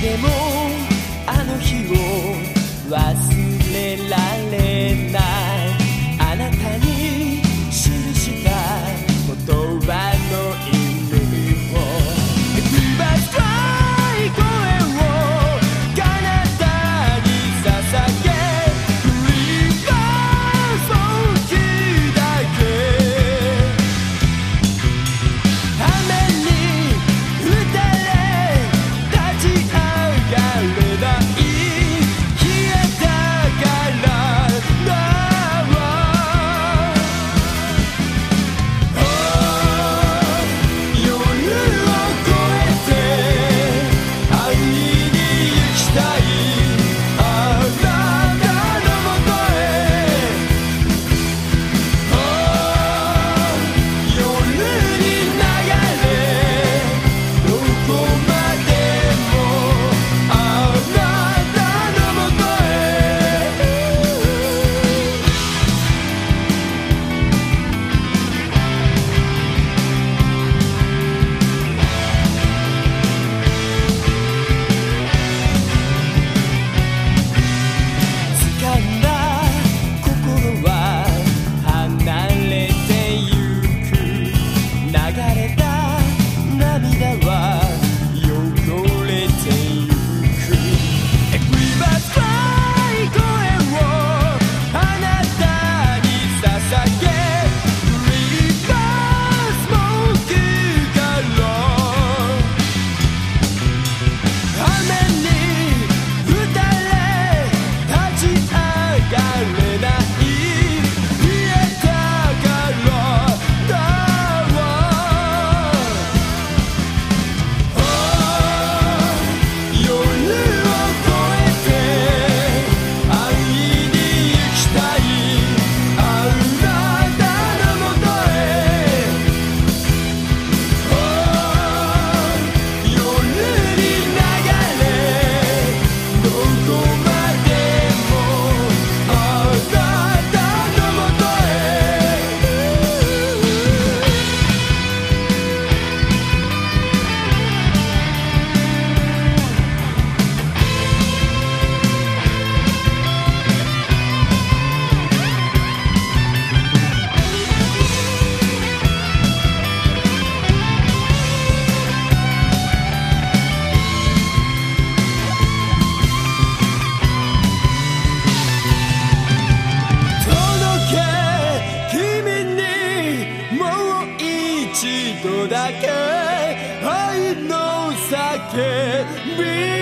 でも Can't be.